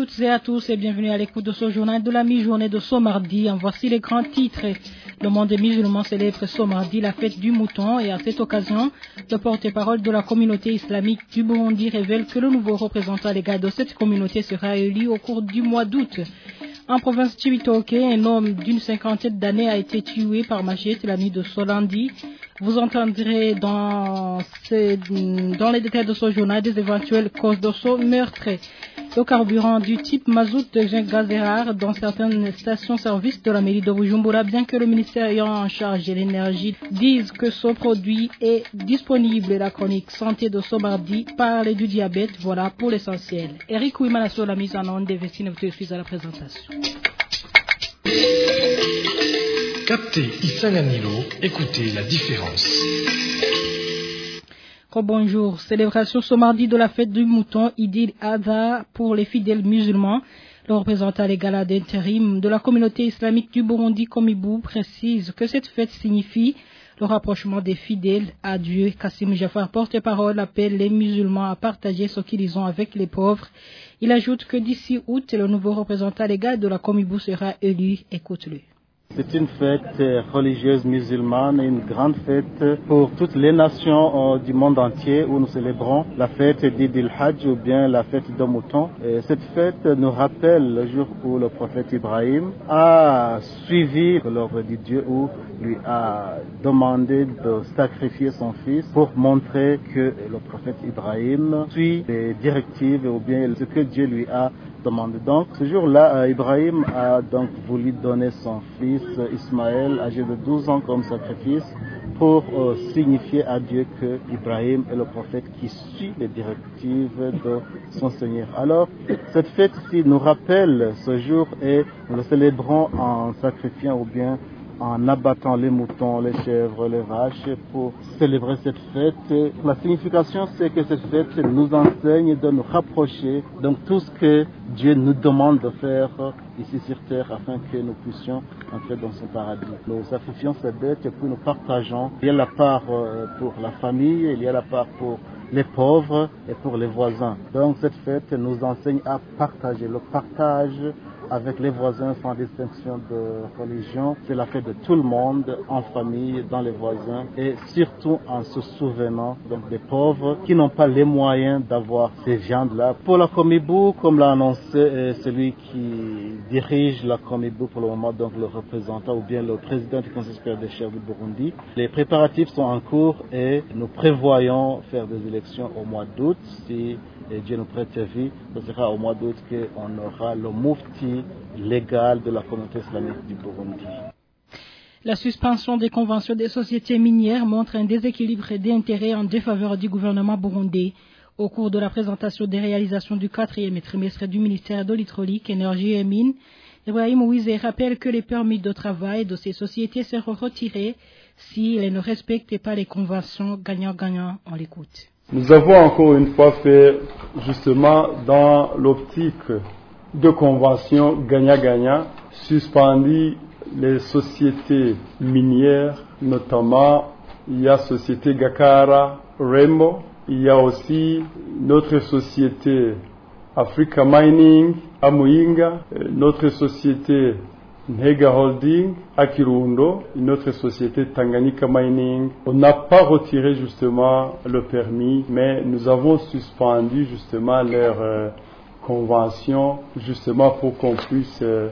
à toutes et à tous et bienvenue à l'écoute de ce journal de la mi-journée de ce mardi. En voici les grands titres. Le monde musulman célèbre ce mardi la fête du mouton et à cette occasion, le porte-parole de la communauté islamique du Burundi révèle que le nouveau représentant légal de cette communauté sera élu au cours du mois d'août. En province Chibitoke, un homme d'une cinquantaine d'années a été tué par machette la nuit de Solandi. Vous entendrez dans, dans les détails de ce journal des éventuelles causes de ce meurtre. Le carburant du type mazout devient gaz rare dans certaines stations-service de la mairie de Bujumbura, bien que le ministère ayant en charge de l'énergie dise que ce produit est disponible. La chronique santé de ce mardi parle du diabète. Voilà pour l'essentiel. Eric Ouimana sur la mise en onde des vestiges, vous suis à la présentation. Captez Isanganilo, écoutez la différence. Bonjour, célébration ce mardi de la fête du mouton Idil Adha pour les fidèles musulmans. Le représentant légal d'intérim de la communauté islamique du Burundi, Komibou, précise que cette fête signifie le rapprochement des fidèles à Dieu. Kassim Jafar, porte-parole, appelle les musulmans à partager ce qu'ils ont avec les pauvres. Il ajoute que d'ici août, le nouveau représentant légal de la Komibou sera élu. Écoute-le. C'est une fête religieuse musulmane, une grande fête pour toutes les nations du monde entier où nous célébrons la fête d'Id hajj ou bien la fête de mouton. Et cette fête nous rappelle le jour où le prophète Ibrahim a suivi l'ordre de Dieu où lui a demandé de sacrifier son fils pour montrer que le prophète Ibrahim suit les directives ou bien ce que Dieu lui a demandé. Donc ce jour-là, Ibrahim a donc voulu donner son fils Ismaël, âgé de 12 ans, comme sacrifice pour euh, signifier à Dieu que Ibrahim est le prophète qui suit les directives de son Seigneur. Alors, cette fête-ci nous rappelle ce jour et nous le célébrons en sacrifiant ou bien en abattant les moutons, les chèvres, les vaches pour célébrer cette fête. La signification, c'est que cette fête nous enseigne de nous rapprocher de tout ce que Dieu nous demande de faire ici sur terre afin que nous puissions entrer dans son paradis. Nous sacrifions cette bête puis nous partageons. Il y a la part pour la famille, il y a la part pour les pauvres et pour les voisins. Donc cette fête nous enseigne à partager. Le partage avec les voisins sans distinction de religion. C'est la fête de tout le monde, en famille, dans les voisins, et surtout en se souvenant donc, des pauvres qui n'ont pas les moyens d'avoir ces viandes-là. Pour la Comibou, comme l'a annoncé celui qui dirige la Comibou pour le moment, donc le représentant ou bien le président du Conseil supérieur des chefs du Burundi, les préparatifs sont en cours et nous prévoyons faire des élections au mois d'août si et Dieu nous prête vie, ce sera au mois d'août qu'on aura le moufti légal de la communauté islamique du Burundi. La suspension des conventions des sociétés minières montre un déséquilibre d'intérêts en défaveur du gouvernement burundais. Au cours de la présentation des réalisations du quatrième trimestre du ministère de l'Hydraulique, Énergie et Mines, Ibrahim Ouizé rappelle que les permis de travail de ces sociétés seront retirés s'ils ne respectent pas les conventions gagnant-gagnant. On l'écoute. Nous avons encore une fois fait justement dans l'optique de convention gagnant-gagnant suspendu les sociétés minières, notamment il y a société Gakara, Rainbow, il y a aussi notre société Africa Mining, Amuinga, notre société Nhega Holding, à Kirundo, une autre société Tanganyika Mining. On n'a pas retiré justement le permis, mais nous avons suspendu justement leur euh, convention justement pour qu'on puisse euh,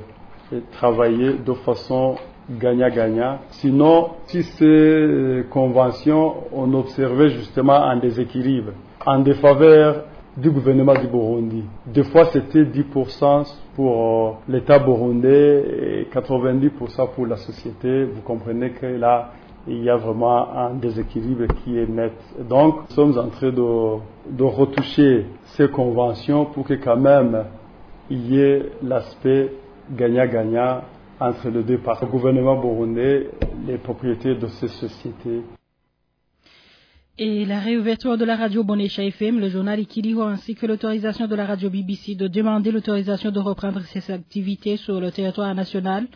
travailler de façon gagnant-gagnant. Sinon, si ces euh, conventions, on observait justement un déséquilibre en défaveur du gouvernement du Burundi. Des fois, c'était 10% pour l'État burundais et 90% pour la société. Vous comprenez que là, il y a vraiment un déséquilibre qui est net. Donc, nous sommes en train de, retoucher ces conventions pour que quand même il y ait l'aspect gagnant-gagnant entre les deux parties. Le gouvernement burundais, les propriétaires de ces sociétés et la réouverture de la radio Bonécha FM, le journal Ikiliho ainsi que l'autorisation de la radio BBC de demander l'autorisation de reprendre ses activités sur le territoire national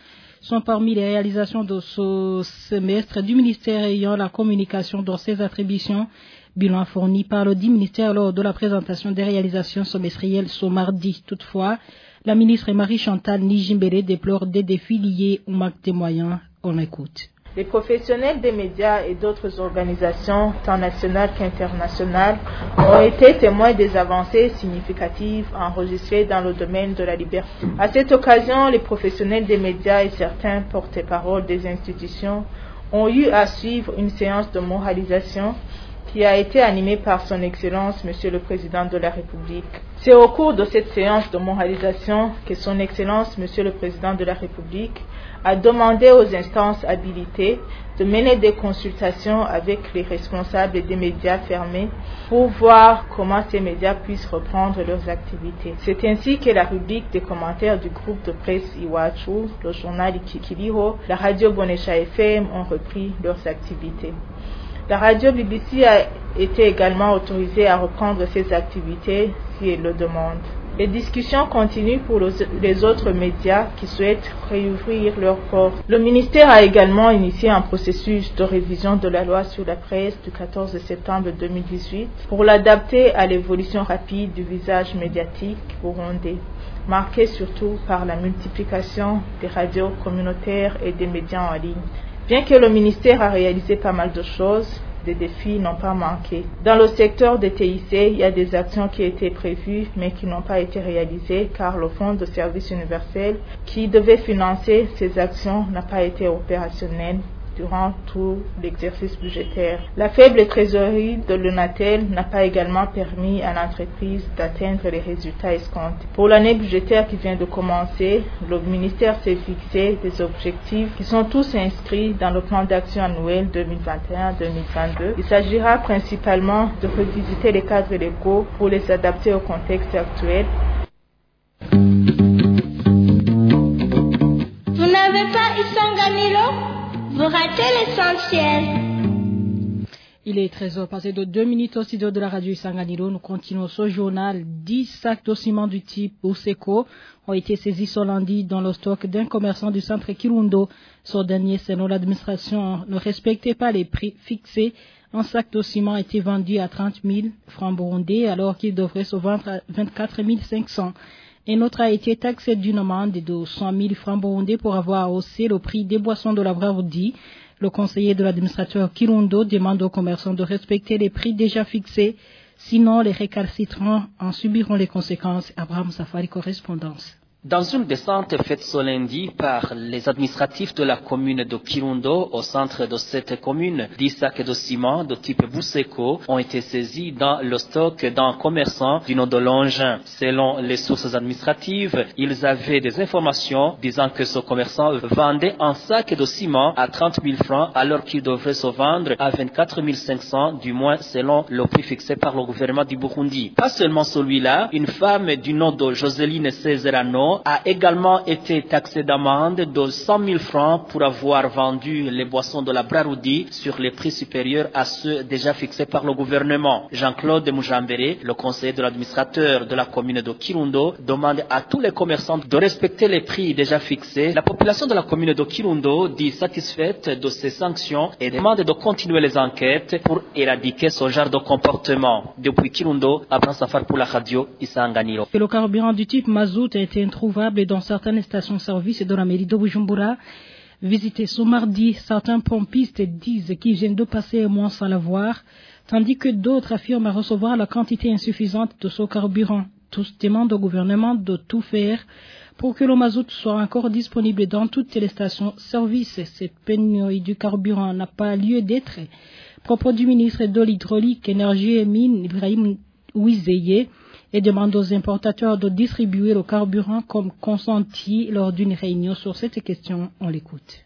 sont parmi les réalisations de ce semestre du ministère ayant la communication dans ses attributions. Bilan fourni par le dit ministère lors de la présentation des réalisations semestrielles ce mardi. Toutefois, la ministre Marie-Chantal Nijimbere déplore des défis liés au manque de moyens. On écoute. Les professionnels des médias et d'autres organisations, tant nationales qu'internationales, ont été témoins des avancées significatives enregistrées dans le domaine de la liberté. À cette occasion, les professionnels des médias et certains porte-parole des institutions ont eu à suivre une séance de moralisation qui a été animée par son Excellence Monsieur le Président de la République. C'est au cours de cette séance de moralisation que son Excellence Monsieur le Président de la République a demandé aux instances habilitées de mener des consultations avec les responsables des médias fermés pour voir comment ces médias puissent reprendre leurs activités. C'est ainsi que la rubrique des commentaires du groupe de presse Iwachu, le journal Ikikiriho, la radio Bonesha FM ont repris leurs activités. La radio BBC a été également autorisée à reprendre ses activités si elle le demande. Les discussions continuent pour les autres médias qui souhaitent réouvrir leurs portes. Le ministère a également initié un processus de révision de la loi sur la presse du 14 septembre 2018 pour l'adapter à l'évolution rapide du visage médiatique burundais, marqué surtout par la multiplication des radios communautaires et des médias en ligne. Bien que le ministère a réalisé pas mal de choses, des défis n'ont pas manqué. Dans le secteur des TIC, il y a des actions qui étaient prévues mais qui n'ont pas été réalisées car le Fonds de service universel qui devait financer ces actions n'a pas été opérationnel durant tout l'exercice budgétaire. La faible trésorerie de l'UNATEL n'a pas également permis à l'entreprise d'atteindre les résultats escomptés. Pour l'année budgétaire qui vient de commencer, le ministère s'est fixé des objectifs qui sont tous inscrits dans le plan d'action annuel 2021-2022. Il s'agira principalement de revisiter les cadres légaux pour les adapter au contexte actuel Vous n'avez pas Isanganilo vous ratez l'essentiel. Il est 13h passé de 2 minutes au studio de la radio Sanganiro. Nous continuons ce journal. 10 sacs de ciment du type Oseco ont été saisis ce lundi dans le stock d'un commerçant du centre Kirundo. Ce dernier, selon l'administration, ne respectait pas les prix fixés. Un sac de ciment a été vendu à 30 000 francs burundais alors qu'il devrait se vendre à 24 500. Un autre a été taxé d'une amende de 100 000 francs burundais pour avoir haussé le prix des boissons de la. Le conseiller de l'administrateur Kirundo demande aux commerçants de respecter les prix déjà fixés, sinon les récalcitrants en subiront les conséquences. Abraham Safari, correspondance. Dans une descente faite ce lundi par les administratifs de la commune de Kirundo au centre de cette commune, 10 sacs de ciment de type Bousseko ont été saisis dans le stock d'un commerçant du nom de Longin. Selon les sources administratives, ils avaient des informations disant que ce commerçant vendait un sac de ciment à 30 000 francs alors qu'il devrait se vendre à 24 500 du moins selon le prix fixé par le gouvernement du Burundi. Pas seulement celui-là, une femme du nom de Joseline A également été taxé d'amende de 100 000 francs pour avoir vendu les boissons de la Braroudi sur les prix supérieurs à ceux déjà fixés par le gouvernement. Jean-Claude Moujambere, le conseiller de l'administrateur de la commune de Kirundo, demande à tous les commerçants de respecter les prix déjà fixés. La population de la commune de Kirundo dit satisfaite de ces sanctions et demande de continuer les enquêtes pour éradiquer ce genre de comportement. Depuis Kirundo, Abraham Safar pour la radio Isanganiro. Le carburant dans certaines stations-service de la mairie de Bujumbura. Visité ce mardi, certains pompistes disent qu'ils viennent de passer un mois sans l'avoir, tandis que d'autres affirment recevoir la quantité insuffisante de ce carburant. Tous demandent au gouvernement de tout faire pour que le mazout soit encore disponible dans toutes les stations-service. Cette pénurie du carburant n'a pas lieu d'être. Propos du ministre de l'Hydraulique, Énergie et Mines, Ibrahim Ouizeye, et demande aux importateurs de distribuer le carburant comme consenti lors d'une réunion sur cette question. On l'écoute.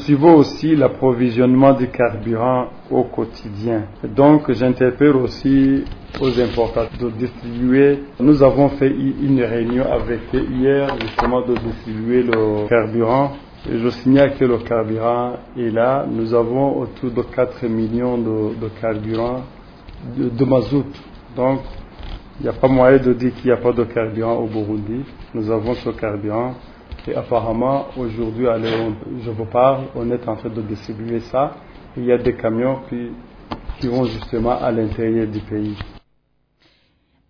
Suivons aussi l'approvisionnement du carburant au quotidien? Donc j'interpelle aussi aux importateurs de distribuer. Nous avons fait une réunion avec eux hier justement de distribuer le carburant. Je signale que le carburant est là. Nous avons autour de 4 millions de, de carburant de, de mazout. Donc, il n'y a pas moyen de dire qu'il n'y a pas de carburant au Burundi. Nous avons ce carburant. Et apparemment, aujourd'hui, je vous parle, on est en train de distribuer ça. Il y a des camions qui qui vont justement à l'intérieur du pays.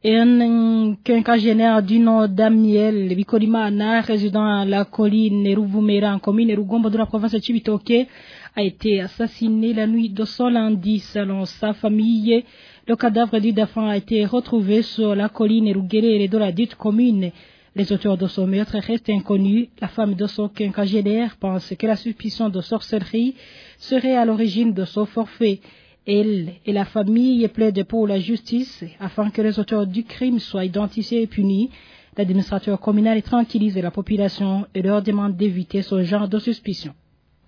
Un quinquagénaire du nom d'Amiel Bikolimana, résident à la colline Neruvumera, en commune Rugombo de la province de Chibitoke, a été assassiné la nuit de ce lundi selon sa famille. Le cadavre du défunt a été retrouvé sur la colline Rugere de la dite commune. Les auteurs de ce meurtre restent inconnus. La femme de ce quinquagénaire pense que la suspicion de sorcellerie serait à l'origine de ce forfait. Elle et la famille plaident pour la justice afin que les auteurs du crime soient identifiés et punis. L'administrateur communal tranquillise la population et leur demande d'éviter ce genre de suspicion.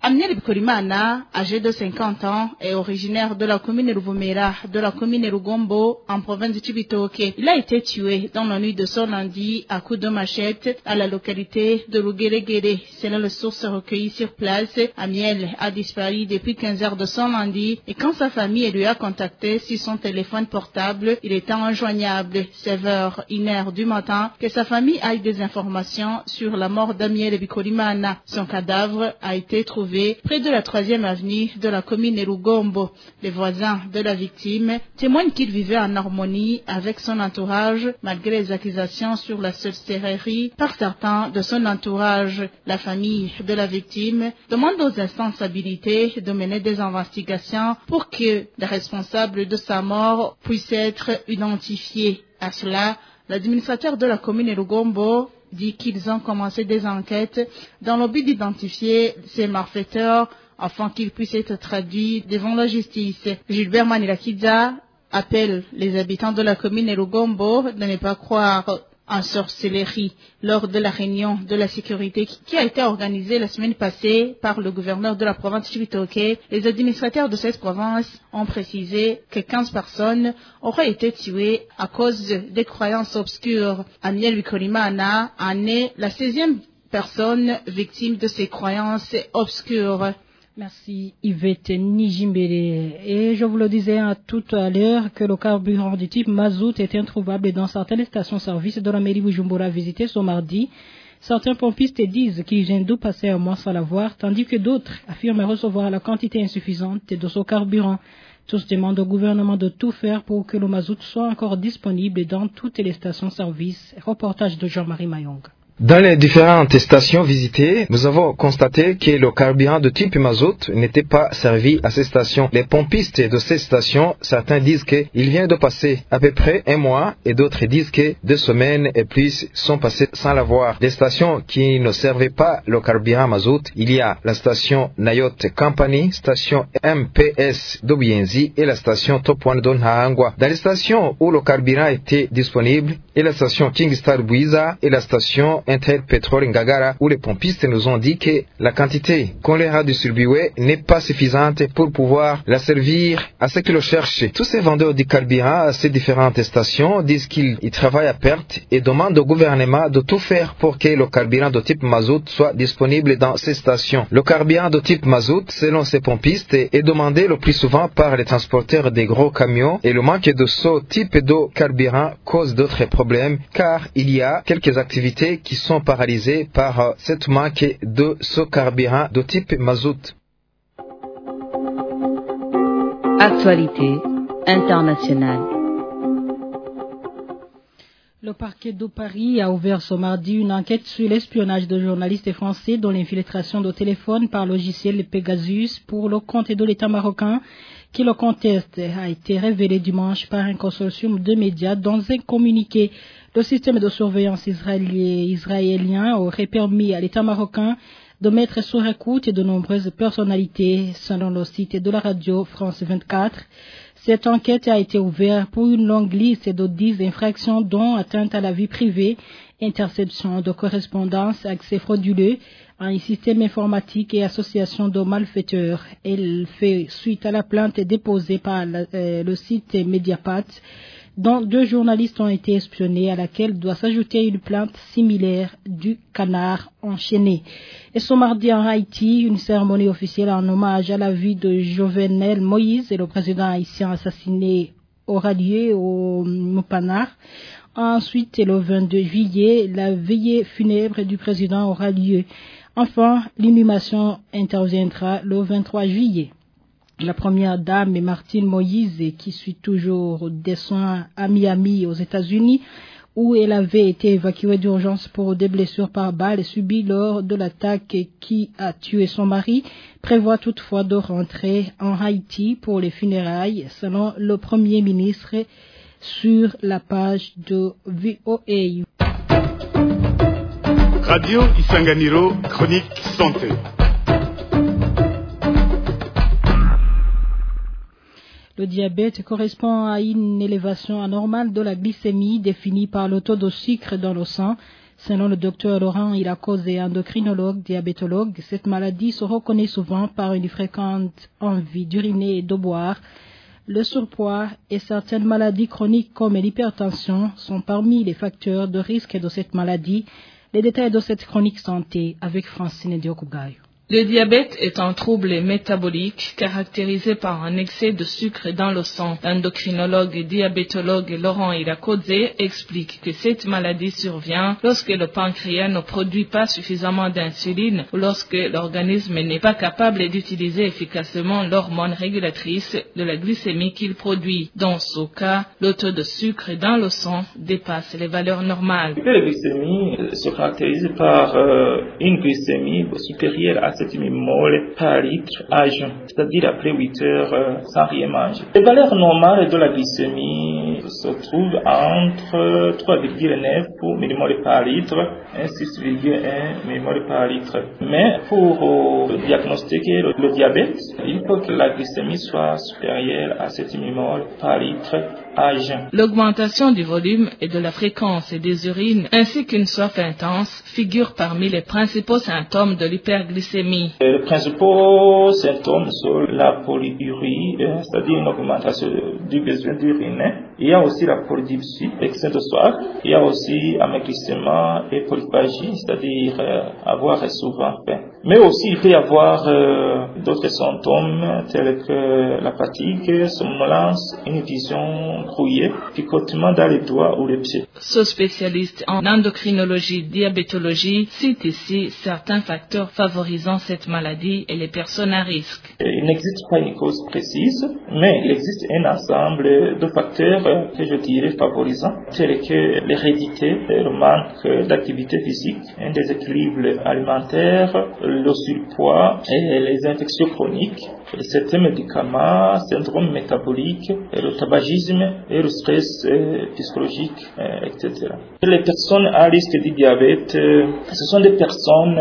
Amniel Bikolimana, âgé de 50 ans, est originaire de la commune Ruvumera, de la commune Rugombo, en province de Chibitoke. Il a été tué dans la nuit de ce lundi à coups de machette à la localité de Rugeregere. Selon les sources recueillies sur place, Amiel a disparu depuis 15 heures de ce lundi et quand sa famille lui a contacté sur son téléphone portable, il était injoignable. C'est vers une heure du matin que sa famille a eu des informations sur la mort d'Amiel Bikolimana. Son cadavre a été trouvé près de la troisième avenue de la commune Erugombo. Les voisins de la victime témoignent qu'il vivait en harmonie avec son entourage malgré les accusations sur la sorcellerie par certains de son entourage. La famille de la victime demande aux instances habilitées de mener des investigations pour que les responsables de sa mort puissent être identifiés. À cela, l'administrateur de la commune Erugombo dit qu'ils ont commencé des enquêtes dans le but d'identifier ces malfaiteurs afin qu'ils puissent être traduits devant la justice. Gilbert Manilakiza appelle les habitants de la commune Erugombo de ne pas croire en sorcellerie lors de la réunion de la sécurité qui a été organisée la semaine passée par le gouverneur de la province Chibitoke. Les administrateurs de cette province ont précisé que 15 personnes auraient été tuées à cause des croyances obscures. Amiel Bikolimana en est la 16e personne victime de ces croyances obscures. Merci Yvette Nijimbele. Et je vous le disais tout à l'heure que le carburant du type mazout est introuvable dans certaines stations-service de la mairie Bujumbura visitées ce mardi. Certains pompistes disent qu'ils viennent d'où passer un mois sans l'avoir, tandis que d'autres affirment recevoir la quantité insuffisante de ce carburant. Tous demandent au gouvernement de tout faire pour que le mazout soit encore disponible dans toutes les stations-service. Reportage de Jean-Marie Mayong. Dans les différentes stations visitées, nous avons constaté que le carburant de type mazout n'était pas servi à ces stations. Les pompistes de ces stations, certains disent qu'il vient de passer à peu près un mois et d'autres disent que deux semaines et plus sont passées sans l'avoir. Les stations qui ne servaient pas le carburant mazout, il y a la station Nayot Company, station MPS d'Obienzi et la station Top One Donhaangwa. Dans les stations où le carburant était disponible, et la station Kingstar Buiza et la station Interpetrol Ngagara où les pompistes nous ont dit que la quantité qu'on leur a distribuée n'est pas suffisante pour pouvoir la servir à ceux qui le cherchent. Tous ces vendeurs de carburant à ces différentes stations disent qu'ils travaillent à perte et demandent au gouvernement de tout faire pour que le carburant de type mazout soit disponible dans ces stations. Le carburant de type mazout, selon ces pompistes, est demandé le plus souvent par les transporteurs des gros camions et le manque de ce type de carburant cause d'autres problèmes car il y a quelques activités qui sont paralysées par cette manque de ce carburant de type mazout. Actualité internationale. Le parquet de Paris a ouvert ce mardi une enquête sur l'espionnage de journalistes français dont l'infiltration de téléphone par logiciel Pegasus pour le compte de l'État marocain qui le conteste a été révélé dimanche par un consortium de médias dans un communiqué. Le système de surveillance israélien aurait permis à l'État marocain de mettre sur écoute de nombreuses personnalités, selon le site de la radio France 24. Cette enquête a été ouverte pour une longue liste de dix infractions dont atteinte à la vie privée, interception de correspondance, accès frauduleux à un système informatique et association de malfaiteurs. Elle fait suite à la plainte déposée par euh, le site Mediapat dont deux journalistes ont été espionnés, à laquelle doit s'ajouter une plainte similaire du canard enchaîné. Et ce mardi en Haïti, une cérémonie officielle en hommage à la vie de Jovenel Moïse et le président haïtien assassiné aura lieu au Mopanar. Ensuite, le 22 juillet, la veillée funèbre du président aura lieu. Enfin, l'inhumation interviendra le 23 juillet. La première dame est Martine Moïse qui suit toujours des soins à Miami aux États-Unis où elle avait été évacuée d'urgence pour des blessures par balle subies lors de l'attaque qui a tué son mari, prévoit toutefois de rentrer en Haïti pour les funérailles, selon le Premier ministre sur la page de VOA. Radio Isanganiro, chronique santé. Le diabète correspond à une élévation anormale de la glycémie définie par le taux de sucre dans le sang. Selon le docteur Laurent Ilakoze, endocrinologue, diabétologue, cette maladie se reconnaît souvent par une fréquente envie d'uriner et de boire. Le surpoids et certaines maladies chroniques comme l'hypertension sont parmi les facteurs de risque de cette maladie. Les détails de cette chronique santé avec Francine Diokugayo. Le diabète est un trouble métabolique caractérisé par un excès de sucre dans le sang. L'endocrinologue et diabétologue Laurent Irakodze explique que cette maladie survient lorsque le pancréas ne produit pas suffisamment d'insuline ou lorsque l'organisme n'est pas capable d'utiliser efficacement l'hormone régulatrice de la glycémie qu'il produit. Dans ce cas, le taux de sucre dans le sang dépasse les valeurs normales. La glycémie se caractérise par euh, une glycémie supérieure à 7 millimoles par litre à jeun, c'est-à-dire après 8 heures euh, sans rien manger. Les valeurs normales de la glycémie se trouvent entre 3,9 pour millimoles par litre et 6,1 millimoles par litre. Mais pour euh, diagnostiquer le, le, diabète, il faut que la glycémie soit supérieure à 7 millimoles par litre à jeun. L'augmentation du volume et de la fréquence des urines ainsi qu'une soif intense figurent parmi les principaux symptômes de l'hyperglycémie. Les principaux symptômes sont la polyurie, c'est-à-dire une augmentation du besoin d'uriner. Il y a aussi la polydipsie, excès de soif. Il y a aussi amaigrissement et polyphagie, c'est-à-dire euh, avoir souvent faim. Mais aussi, il peut y avoir euh, d'autres symptômes tels que la fatigue, somnolence, une vision brouillée, picotement dans les doigts ou les pieds. Ce spécialiste en endocrinologie, diabétologie cite ici certains facteurs favorisant cette maladie et les personnes à risque. Il n'existe pas une cause précise, mais il existe un ensemble de facteurs que je dirais favorisants, tels que l'hérédité, le manque d'activité physique, un déséquilibre alimentaire, le surpoids et les infections chroniques, certains médicaments, syndrome métabolique, le tabagisme et le stress psychologique, etc. Les personnes à risque du diabète, ce sont des personnes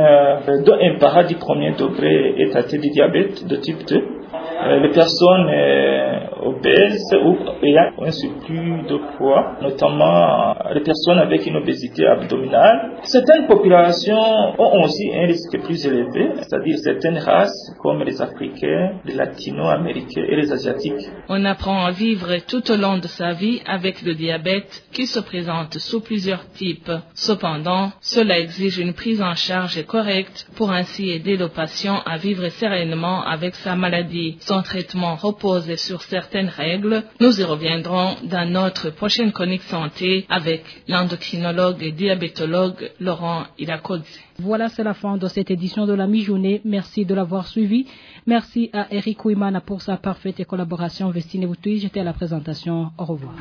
dont un paradis premier degré est atteint du diabète de type 2. Les personnes obèses ou ayant un surplus de poids, notamment les personnes avec une obésité abdominale. Certaines populations ont aussi un risque plus élevé, c'est-à-dire certaines races comme les Africains, les Latino-Américains et les Asiatiques. On apprend à vivre tout au long de sa vie avec le diabète qui se présente sous plusieurs types. Cependant, cela exige une prise en charge correcte pour ainsi aider le patient à vivre sereinement avec sa maladie. Son traitement repose sur certaines règles. Nous y reviendrons dans notre prochaine chronique santé avec l'endocrinologue et diabétologue Laurent Irakodzi. Voilà, c'est la fin de cette édition de la mi-journée. Merci de l'avoir suivi. Merci à Eric Ouimana pour sa parfaite collaboration. Vestine Boutouy, j'étais à la présentation. Au revoir.